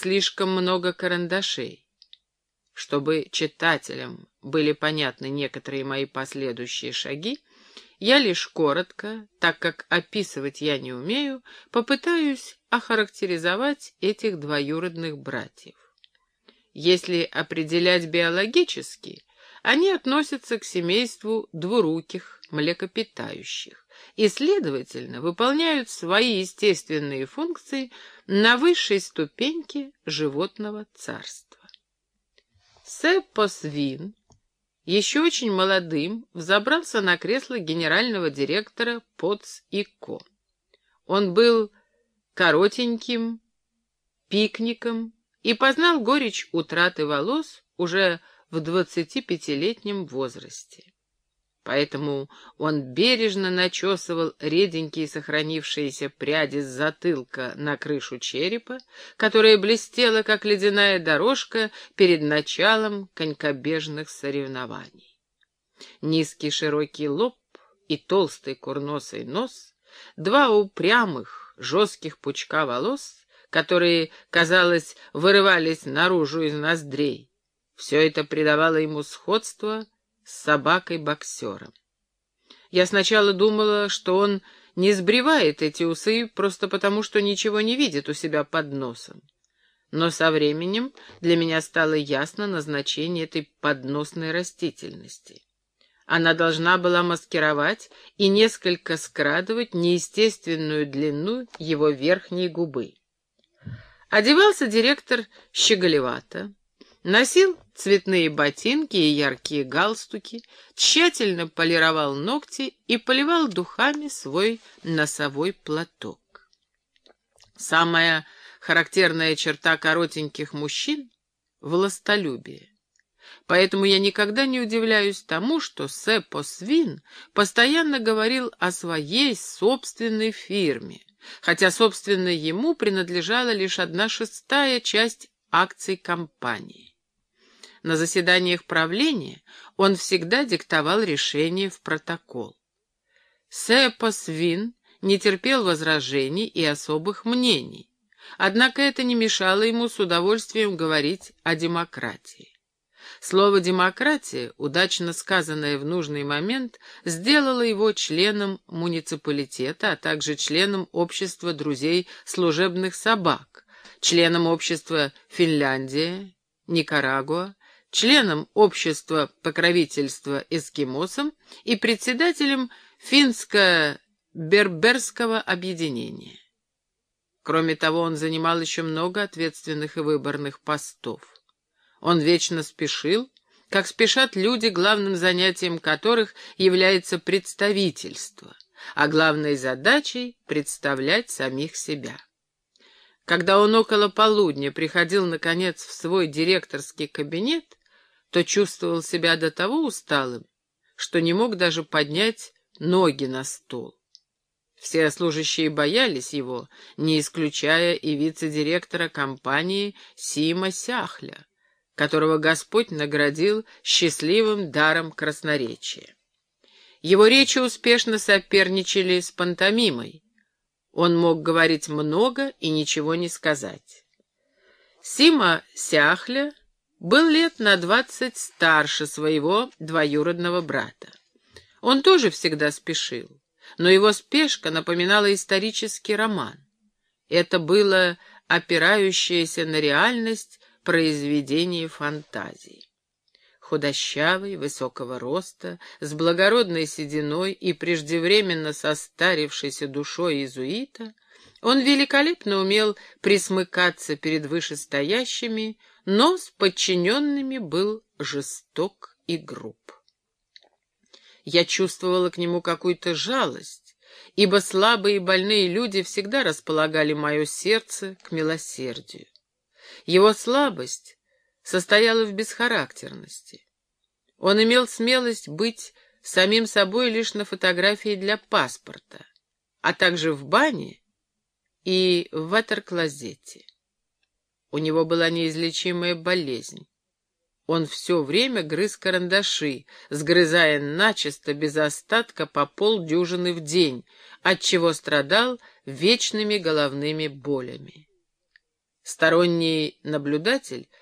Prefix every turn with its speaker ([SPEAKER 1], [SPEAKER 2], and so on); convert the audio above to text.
[SPEAKER 1] слишком много карандашей. Чтобы читателям были понятны некоторые мои последующие шаги, я лишь коротко, так как описывать я не умею, попытаюсь охарактеризовать этих двоюродных братьев. Если определять биологически, они относятся к семейству двуруких млекопитающих и, следовательно, выполняют свои естественные функции на высшей ступеньке животного царства. Сеппосвин, еще очень молодым, взобрался на кресло генерального директора ПОЦ и КО. Он был коротеньким, пикником и познал горечь утраты волос уже в двадцатипятилетнем возрасте. Поэтому он бережно начесывал реденькие сохранившиеся пряди с затылка на крышу черепа, которая блестела, как ледяная дорожка, перед началом конькобежных соревнований. Низкий широкий лоб и толстый курносый нос, два упрямых, жестких пучка волос, которые, казалось, вырывались наружу из ноздрей. Все это придавало ему сходство с собакой-боксером. Я сначала думала, что он не сбривает эти усы просто потому, что ничего не видит у себя под носом. Но со временем для меня стало ясно назначение этой подносной растительности. Она должна была маскировать и несколько скрадывать неестественную длину его верхней губы. Одевался директор щеголевато, носил цветные ботинки и яркие галстуки, тщательно полировал ногти и поливал духами свой носовой платок. Самая характерная черта коротеньких мужчин — властолюбие. Поэтому я никогда не удивляюсь тому, что Сеппо Свин постоянно говорил о своей собственной фирме, хотя, собственно, ему принадлежала лишь одна шестая часть акций компании. На заседаниях правления он всегда диктовал решения в протокол. Сепос Вин не терпел возражений и особых мнений, однако это не мешало ему с удовольствием говорить о демократии. Слово «демократия», удачно сказанное в нужный момент, сделало его членом муниципалитета, а также членом общества друзей служебных собак, членом общества Финляндия, Никарагуа, членом общества покровительства эскимосам и председателем финско-берберского объединения. Кроме того, он занимал еще много ответственных и выборных постов. Он вечно спешил, как спешат люди, главным занятием которых является представительство, а главной задачей — представлять самих себя. Когда он около полудня приходил, наконец, в свой директорский кабинет, то чувствовал себя до того усталым, что не мог даже поднять ноги на стол. Все служащие боялись его, не исключая и вице-директора компании Сима Сяхля, которого Господь наградил счастливым даром красноречия. Его речи успешно соперничали с пантомимой. Он мог говорить много и ничего не сказать. Сима Сяхля был лет на двадцать старше своего двоюродного брата. Он тоже всегда спешил, но его спешка напоминала исторический роман. Это было опирающееся на реальность произведение фантазии. Худощавый, высокого роста, с благородной сединой и преждевременно состарившейся душой иезуита, он великолепно умел присмыкаться перед вышестоящими, но с подчиненными был жесток и груб. Я чувствовала к нему какую-то жалость, ибо слабые и больные люди всегда располагали мое сердце к милосердию. Его слабость состояла в бесхарактерности. Он имел смелость быть самим собой лишь на фотографии для паспорта, а также в бане и в ватерклозете. У него была неизлечимая болезнь. Он все время грыз карандаши, сгрызая начисто без остатка по полдюжины в день, отчего страдал вечными головными болями. Сторонний наблюдатель